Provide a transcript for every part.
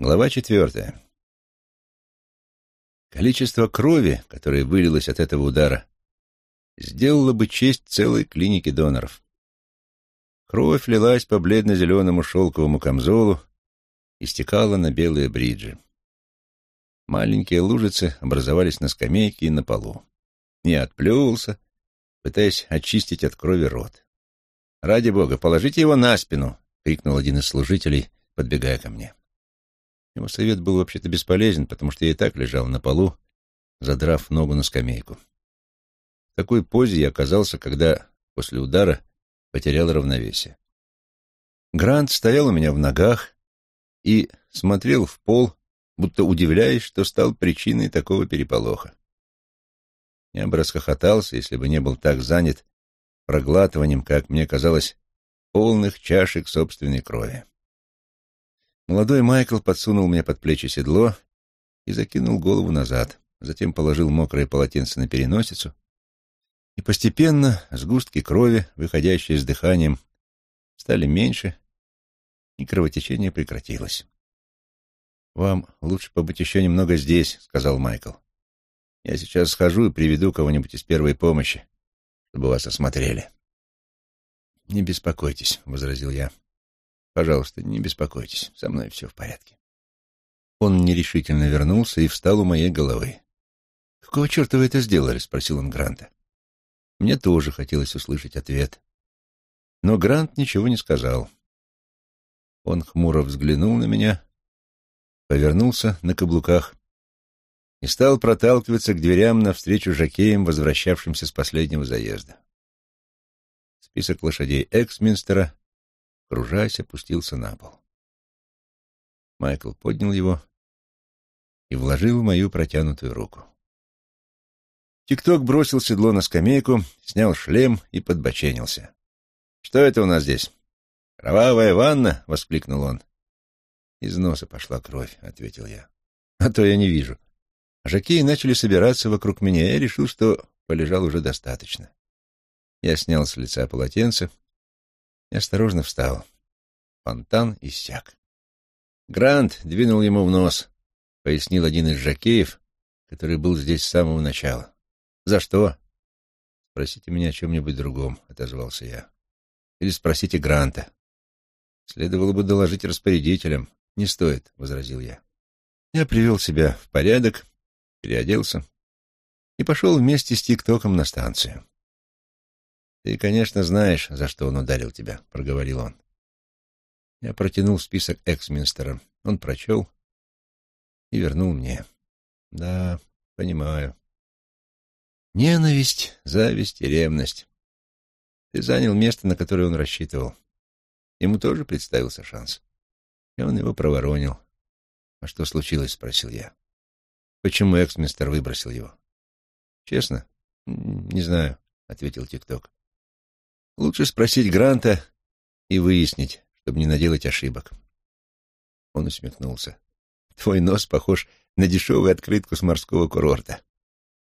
Глава четвертая. Количество крови, которое вылилось от этого удара, сделало бы честь целой клинике доноров. Кровь лилась по бледно-зеленому шелковому камзолу и стекала на белые бриджи. Маленькие лужицы образовались на скамейке и на полу. Я отплевывался, пытаясь очистить от крови рот. «Ради бога, положите его на спину!» — крикнул один из служителей, подбегая ко мне. Его совет был вообще-то бесполезен, потому что я и так лежал на полу, задрав ногу на скамейку. В такой позе я оказался, когда после удара потерял равновесие. Грант стоял у меня в ногах и смотрел в пол, будто удивляясь, что стал причиной такого переполоха. Я бы расхохотался, если бы не был так занят проглатыванием, как мне казалось, полных чашек собственной крови. Молодой Майкл подсунул мне под плечи седло и закинул голову назад, затем положил мокрое полотенце на переносицу, и постепенно сгустки крови, выходящие с дыханием, стали меньше, и кровотечение прекратилось. «Вам лучше побыть еще немного здесь», — сказал Майкл. «Я сейчас схожу и приведу кого-нибудь из первой помощи, чтобы вас осмотрели». «Не беспокойтесь», — возразил я. Пожалуйста, не беспокойтесь, со мной все в порядке. Он нерешительно вернулся и встал у моей головы. «Какого черта вы это сделали?» — спросил он Гранта. Мне тоже хотелось услышать ответ. Но Грант ничего не сказал. Он хмуро взглянул на меня, повернулся на каблуках и стал проталкиваться к дверям навстречу жакеям, возвращавшимся с последнего заезда. Список лошадей Эксминстера кружась, опустился на пол. Майкл поднял его и вложил в мою протянутую руку. Тикток бросил седло на скамейку, снял шлем и подбоченился. «Что это у нас здесь?» «Кровавая ванна?» — воскликнул он. «Из носа пошла кровь», — ответил я. «А то я не вижу». Жакеи начали собираться вокруг меня, и я решил, что полежал уже достаточно. Я снял с лица полотенце, и осторожно встал. Фонтан иссяк. Грант двинул ему в нос, пояснил один из жакеев, который был здесь с самого начала. «За что?» «Спросите меня о чем-нибудь другом», — отозвался я. «Или спросите Гранта». «Следовало бы доложить распорядителям». «Не стоит», — возразил я. Я привел себя в порядок, переоделся и пошел вместе с ТикТоком на станцию. «Ты, конечно, знаешь, за что он ударил тебя», — проговорил он. Я протянул список Эксминстера. Он прочел и вернул мне. «Да, понимаю. Ненависть, зависть и ревность. Ты занял место, на которое он рассчитывал. Ему тоже представился шанс. И он его проворонил. «А что случилось?» — спросил я. «Почему Эксминстер выбросил его?» «Честно? Не знаю», — ответил ТикТок. Лучше спросить Гранта и выяснить, чтобы не наделать ошибок. Он усмехнулся. Твой нос похож на дешевую открытку с морского курорта.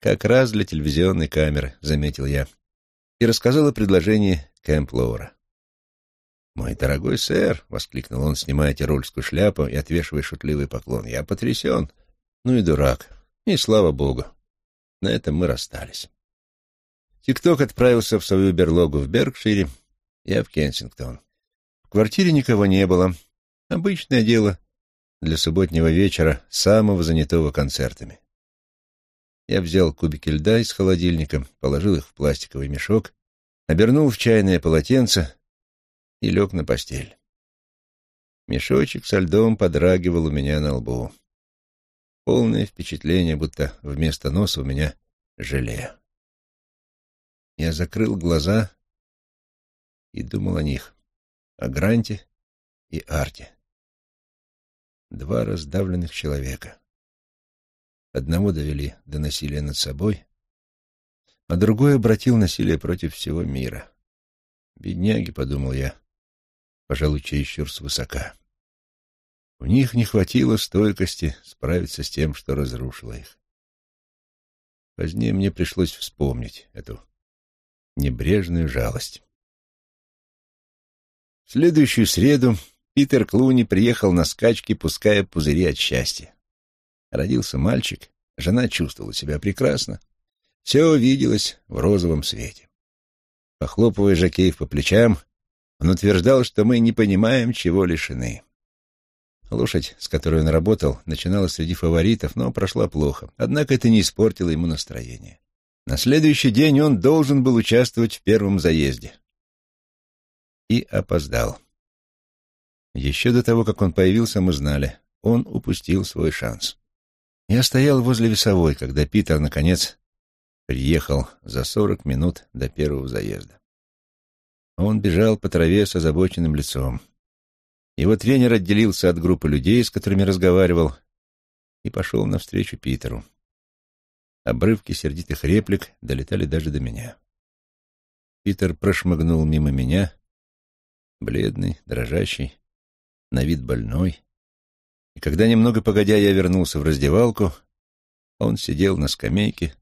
Как раз для телевизионной камеры, заметил я. И рассказал о предложении Кэмп Лоура. «Мой дорогой сэр!» — воскликнул он, снимая тирольскую шляпу и отвешивая шутливый поклон. «Я потрясен. Ну и дурак. И слава богу. На этом мы расстались». Тикток отправился в свою берлогу в Беркшире, я в Кенсингтон. В квартире никого не было. Обычное дело для субботнего вечера, самого занятого концертами. Я взял кубики льда из холодильника, положил их в пластиковый мешок, обернул в чайное полотенце и лег на постель. Мешочек со льдом подрагивал у меня на лбу. Полное впечатление, будто вместо носа у меня желе. Я закрыл глаза и думал о них, о Гранте и Арте. Два раздавленных человека. Одного довели до насилия над собой, а другой обратил насилие против всего мира. Бедняги, — подумал я, пожалуй, чересчур свысока. У них не хватило стойкости справиться с тем, что разрушило их. Позднее мне пришлось вспомнить эту небрежную жалость. В следующую среду Питер Клуни приехал на скачки, пуская пузыри от счастья. Родился мальчик, жена чувствовала себя прекрасно. Все виделось в розовом свете. Похлопывая Жакеев по плечам, он утверждал, что мы не понимаем, чего лишены. Лошадь, с которой он работал, начинала среди фаворитов, но прошла плохо. Однако это не испортило ему настроение. На следующий день он должен был участвовать в первом заезде. И опоздал. Еще до того, как он появился, мы знали, он упустил свой шанс. Я стоял возле весовой, когда Питер, наконец, приехал за сорок минут до первого заезда. Он бежал по траве с озабоченным лицом. Его тренер отделился от группы людей, с которыми разговаривал, и пошел навстречу Питеру. Обрывки сердитых реплик долетали даже до меня. Питер прошмыгнул мимо меня, бледный, дрожащий, на вид больной. И когда немного погодя я вернулся в раздевалку, он сидел на скамейке,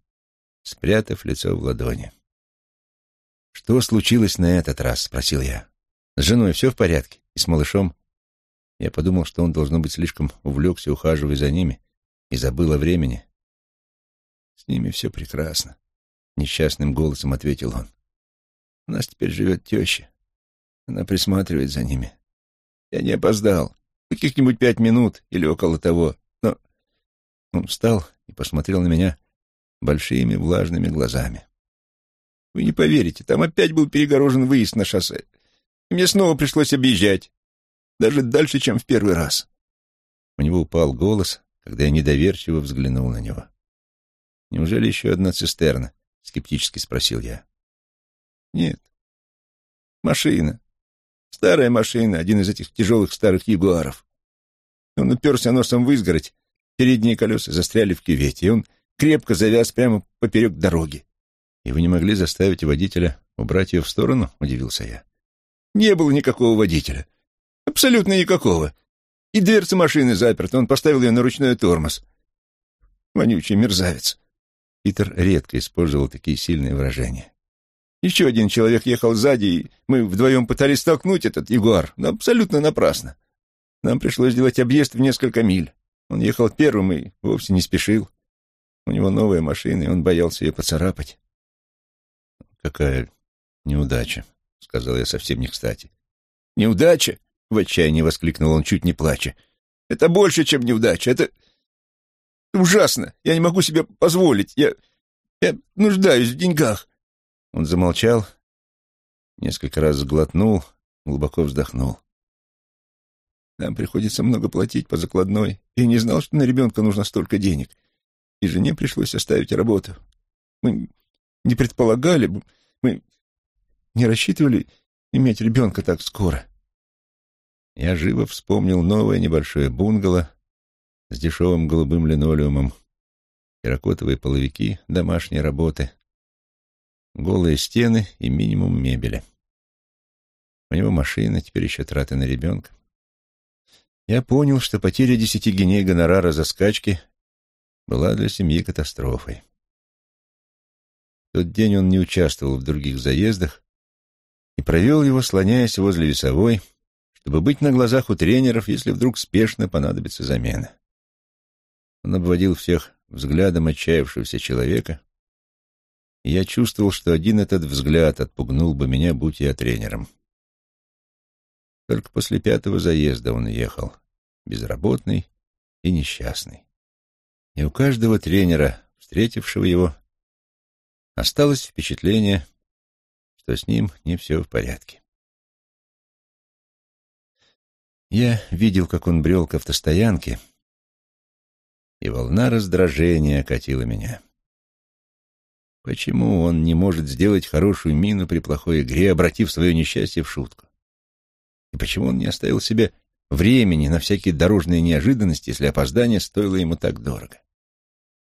спрятав лицо в ладони. «Что случилось на этот раз?» — спросил я. «С женой все в порядке? И с малышом?» Я подумал, что он, должно быть, слишком увлекся, ухаживая за ними, и забыл о времени. С ними все прекрасно, — несчастным голосом ответил он. У нас теперь живет теща. Она присматривает за ними. Я не опоздал. Каких-нибудь пять минут или около того. Но он встал и посмотрел на меня большими влажными глазами. Вы не поверите, там опять был перегорожен выезд на шоссе. Мне снова пришлось объезжать. Даже дальше, чем в первый раз. У него упал голос, когда я недоверчиво взглянул на него. Неужели еще одна цистерна? Скептически спросил я. Нет. Машина. Старая машина, один из этих тяжелых старых ягуаров. Он уперся носом в изгородь, передние колеса застряли в кювете, и он крепко завяз прямо поперек дороги. «И вы не могли заставить водителя убрать ее в сторону?» — удивился я. «Не было никакого водителя. Абсолютно никакого. И дверца машины заперта, он поставил ее на ручной тормоз. Вонючий мерзавец. Питер редко использовал такие сильные выражения. Еще один человек ехал сзади, и мы вдвоем пытались столкнуть этот ягуар, но абсолютно напрасно. Нам пришлось сделать объезд в несколько миль. Он ехал первым и вовсе не спешил. У него новая машина, и он боялся ее поцарапать. «Какая неудача», — сказал я совсем не кстати. «Неудача?» — в отчаянии воскликнул он, чуть не плача. «Это больше, чем неудача. Это ужасно. Я не могу себе позволить. Я... я нуждаюсь в деньгах. Он замолчал, несколько раз сглотнул, глубоко вздохнул. Нам приходится много платить по закладной. Я не знал, что на ребенка нужно столько денег. И жене пришлось оставить работу. Мы не предполагали, мы не рассчитывали иметь ребенка так скоро. Я живо вспомнил новое небольшое бунгало с дешевым голубым линолеумом, терракотовые половики домашней работы, голые стены и минимум мебели. У него машина, теперь еще траты на ребенка. Я понял, что потеря десяти геней гонорара за скачки была для семьи катастрофой. В тот день он не участвовал в других заездах и провел его, слоняясь возле весовой, чтобы быть на глазах у тренеров, если вдруг спешно понадобится замена. Он обводил всех взглядом отчаявшегося человека, и я чувствовал, что один этот взгляд отпугнул бы меня, будь я тренером. Только после пятого заезда он ехал, безработный и несчастный. И у каждого тренера, встретившего его, осталось впечатление, что с ним не все в порядке. Я видел, как он брел к автостоянке, и волна раздражения окатила меня. Почему он не может сделать хорошую мину при плохой игре, обратив свое несчастье в шутку? И почему он не оставил себе времени на всякие дорожные неожиданности, если опоздание стоило ему так дорого?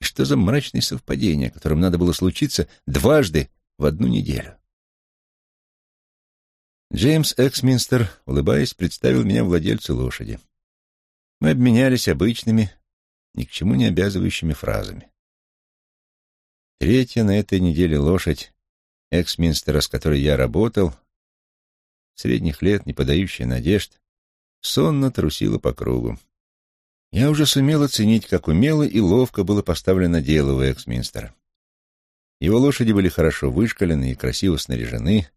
И что за мрачные совпадения, которым надо было случиться дважды в одну неделю? Джеймс Эксминстер, улыбаясь, представил меня владельцу лошади. Мы обменялись обычными, ни к чему не обязывающими фразами. Третья на этой неделе лошадь экс-минстера, с которой я работал, средних лет, не подающая надежд, сонно трусила по кругу. Я уже сумел оценить, как умело и ловко было поставлено дело у Эксминстера. Его лошади были хорошо вышкалены и красиво снаряжены,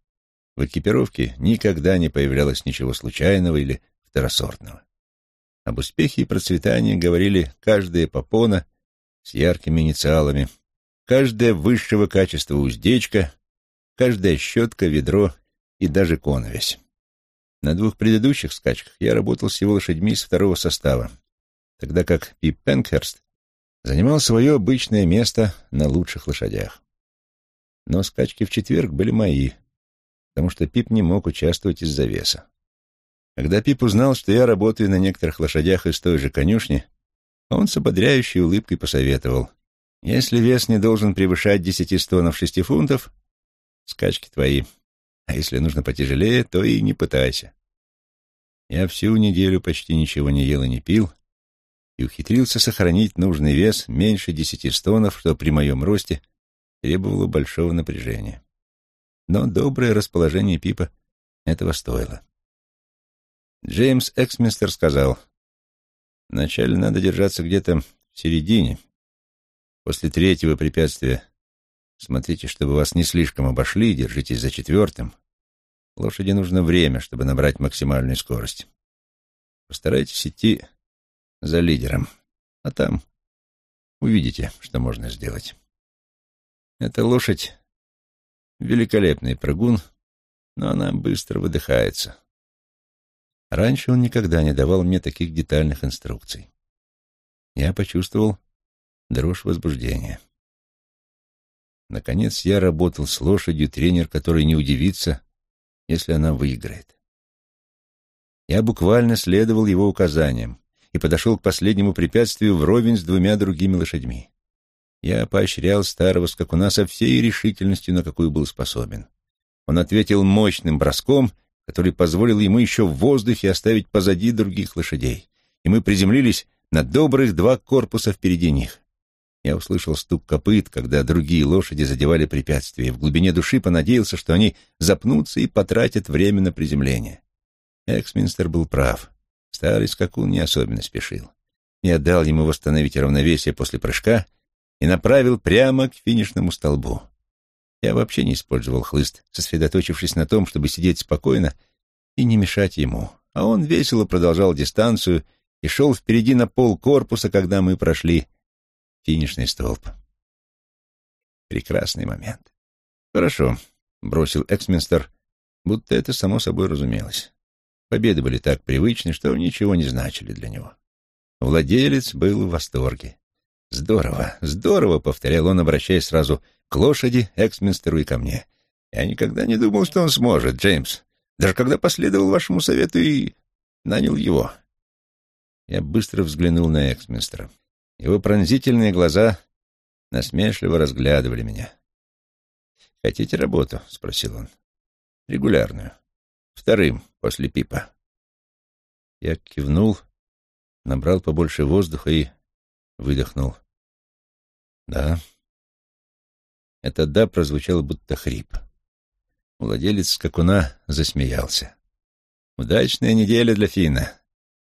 в экипировке никогда не появлялось ничего случайного или второсортного. Об успехе и процветании говорили каждая попона с яркими инициалами, каждая высшего качества уздечка, каждая щетка, ведро и даже коновесь. На двух предыдущих скачках я работал с его лошадьми из второго состава, тогда как Пип Пенкхерст занимал свое обычное место на лучших лошадях. Но скачки в четверг были мои, потому что Пип не мог участвовать из-за веса. Когда Пип узнал, что я работаю на некоторых лошадях из той же конюшни, он с ободряющей улыбкой посоветовал. «Если вес не должен превышать десяти стонов шести фунтов, скачки твои. А если нужно потяжелее, то и не пытайся». Я всю неделю почти ничего не ел и не пил, и ухитрился сохранить нужный вес меньше десяти стонов, что при моем росте требовало большого напряжения. Но доброе расположение Пипа этого стоило. Джеймс Эксминстер сказал, «Вначале надо держаться где-то в середине. После третьего препятствия смотрите, чтобы вас не слишком обошли, держитесь за четвертым. Лошади нужно время, чтобы набрать максимальную скорость. Постарайтесь идти за лидером, а там увидите, что можно сделать. Эта лошадь — великолепный прыгун, но она быстро выдыхается. Раньше он никогда не давал мне таких детальных инструкций. Я почувствовал дрожь возбуждения. Наконец я работал с лошадью, тренер, который не удивится, если она выиграет. Я буквально следовал его указаниям и подошел к последнему препятствию вровень с двумя другими лошадьми. Я поощрял старого скакуна со всей решительностью, на какую был способен. Он ответил мощным броском который позволил ему еще в воздухе оставить позади других лошадей, и мы приземлились на добрых два корпуса впереди них. Я услышал стук копыт, когда другие лошади задевали препятствия, и в глубине души понадеялся, что они запнутся и потратят время на приземление. Эксминстер был прав. Старый скакун не особенно спешил. Я дал ему восстановить равновесие после прыжка и направил прямо к финишному столбу. Я вообще не использовал хлыст, сосредоточившись на том, чтобы сидеть спокойно и не мешать ему. А он весело продолжал дистанцию и шел впереди на пол корпуса, когда мы прошли финишный столб. Прекрасный момент. «Хорошо», — бросил Эксминстер, будто это само собой разумелось. Победы были так привычны, что ничего не значили для него. Владелец был в восторге. «Здорово, здорово», — повторял он, обращаясь сразу к лошади, Эксминстеру и ко мне. «Я никогда не думал, что он сможет, Джеймс. Даже когда последовал вашему совету и нанял его». Я быстро взглянул на Эксминстера. Его пронзительные глаза насмешливо разглядывали меня. «Хотите работу?» — спросил он. «Регулярную. Вторым после пипа». Я кивнул, набрал побольше воздуха и выдохнул. «Да». Это «да» прозвучало будто хрип. Владелец скакуна засмеялся. «Удачная неделя для Фина.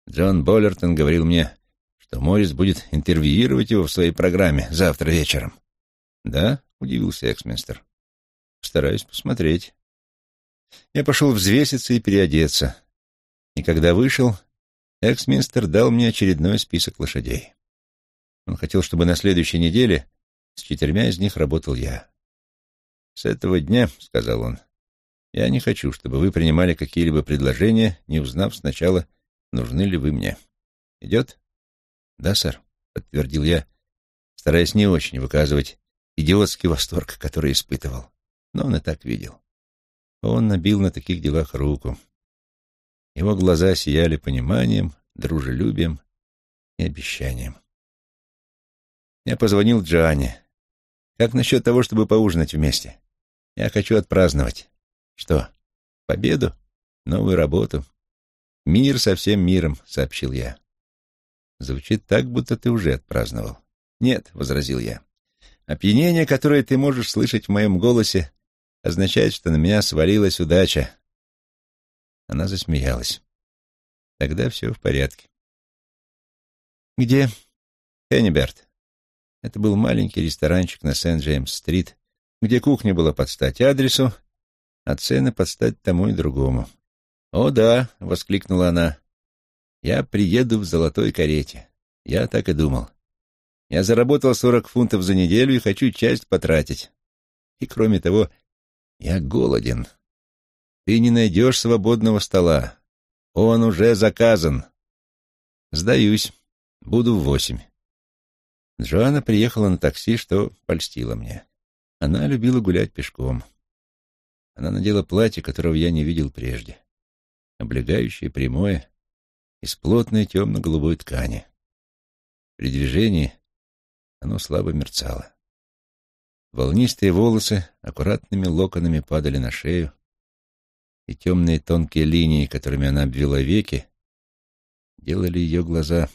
Джон Боллертон говорил мне, что Моррис будет интервьюировать его в своей программе завтра вечером». «Да?» — удивился Эксминстер. «Стараюсь посмотреть». Я пошел взвеситься и переодеться. И когда вышел, Эксминстер дал мне очередной список лошадей. Он хотел, чтобы на следующей неделе с четырьмя из них работал я. «С этого дня, — сказал он, — я не хочу, чтобы вы принимали какие-либо предложения, не узнав сначала, нужны ли вы мне. Идет?» «Да, сэр», — подтвердил я, стараясь не очень выказывать идиотский восторг, который испытывал. Но он и так видел. Он набил на таких делах руку. Его глаза сияли пониманием, дружелюбием и обещанием. Я позвонил Джоанне. Как насчет того, чтобы поужинать вместе? Я хочу отпраздновать. Что, победу? Новую работу? Мир со всем миром, сообщил я. Звучит так, будто ты уже отпраздновал. Нет, возразил я. Опьянение, которое ты можешь слышать в моем голосе, означает, что на меня свалилась удача. Она засмеялась. Тогда все в порядке. Где? Хенниберт. Это был маленький ресторанчик на Сент-Джеймс-стрит, где кухня была под стать адресу, а цены под стать тому и другому. «О, да!» — воскликнула она. «Я приеду в золотой карете. Я так и думал. Я заработал сорок фунтов за неделю и хочу часть потратить. И, кроме того, я голоден. Ты не найдешь свободного стола. Он уже заказан. Сдаюсь. Буду в восемь. Джоанна приехала на такси, что польстила мне. Она любила гулять пешком. Она надела платье, которого я не видел прежде. Облегающее, прямое, из плотной темно-голубой ткани. При движении оно слабо мерцало. Волнистые волосы аккуратными локонами падали на шею, и темные тонкие линии, которыми она обвела веки, делали ее глаза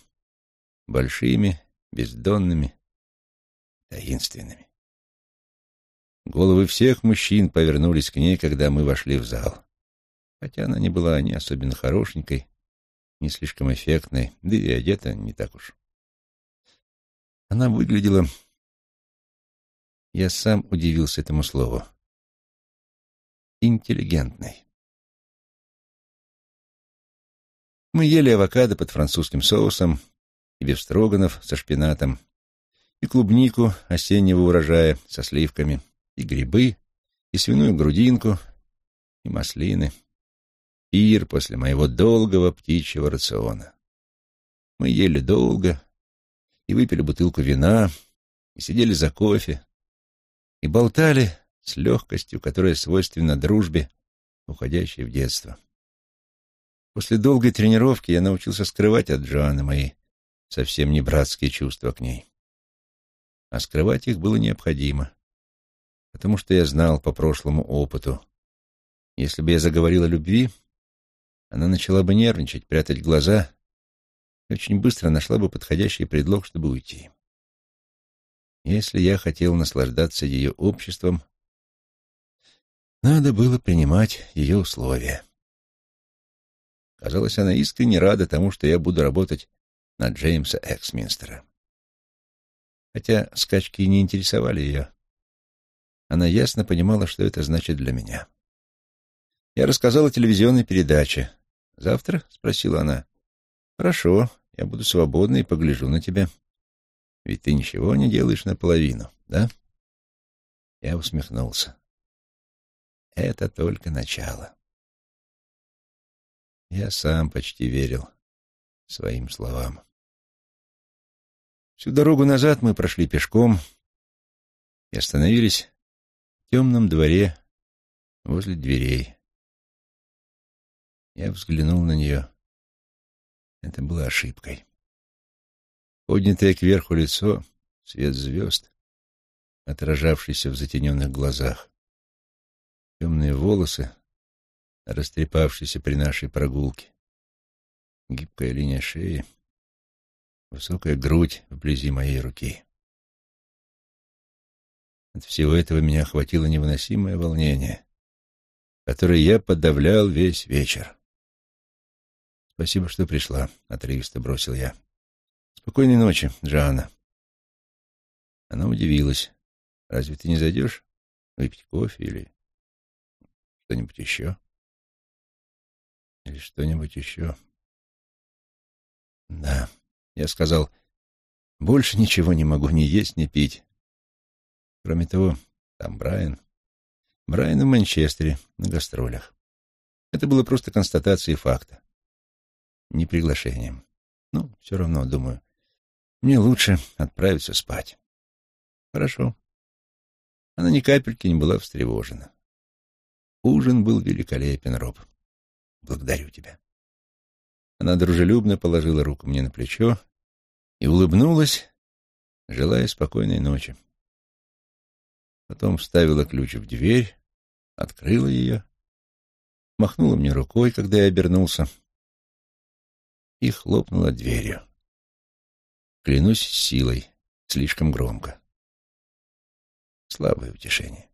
большими, бездонными, таинственными. Головы всех мужчин повернулись к ней, когда мы вошли в зал. Хотя она не была ни особенно хорошенькой, ни слишком эффектной, да и одета не так уж. Она выглядела... Я сам удивился этому слову. Интеллигентной. Мы ели авокадо под французским соусом, и бефстроганов со шпинатом, и клубнику осеннего урожая со сливками, и грибы, и свиную грудинку, и маслины. Пир после моего долгого птичьего рациона. Мы ели долго, и выпили бутылку вина, и сидели за кофе, и болтали с легкостью, которая свойственна дружбе, уходящей в детство. После долгой тренировки я научился скрывать от Джоанны мои совсем не братские чувства к ней. А скрывать их было необходимо, потому что я знал по прошлому опыту, если бы я заговорил о любви, она начала бы нервничать, прятать глаза и очень быстро нашла бы подходящий предлог, чтобы уйти. Если я хотел наслаждаться ее обществом, надо было принимать ее условия. Казалось, она искренне рада тому, что я буду работать на Джеймса Эксминстера. Хотя скачки не интересовали ее, она ясно понимала, что это значит для меня. Я рассказал о телевизионной передаче. «Завтра?» — спросила она. «Хорошо, я буду свободна и погляжу на тебя. Ведь ты ничего не делаешь наполовину, да?» Я усмехнулся. «Это только начало». Я сам почти верил своим словам. Всю дорогу назад мы прошли пешком и остановились в темном дворе возле дверей. Я взглянул на нее. Это было ошибкой. Поднятое кверху лицо, свет звезд, отражавшийся в затененных глазах, темные волосы, растрепавшийся при нашей прогулке. Гибкая линия шеи, высокая грудь вблизи моей руки. От всего этого меня охватило невыносимое волнение, которое я подавлял весь вечер. «Спасибо, что пришла», — отрывисто бросил я. «Спокойной ночи, Джоанна». Она удивилась. «Разве ты не зайдешь выпить кофе или что-нибудь еще?» Или что-нибудь еще. Да, я сказал, больше ничего не могу ни есть, ни пить. Кроме того, там Брайан. Брайан в Манчестере, на гастролях. Это было просто констатацией факта. Не приглашением. Ну, все равно, думаю, мне лучше отправиться спать. Хорошо. Она ни капельки не была встревожена. Ужин был великолепен, Роб. Благодарю тебя. Она дружелюбно положила руку мне на плечо и улыбнулась, желая спокойной ночи. Потом вставила ключ в дверь, открыла ее, махнула мне рукой, когда я обернулся, и хлопнула дверью. Клянусь силой, слишком громко. Слабое утешение.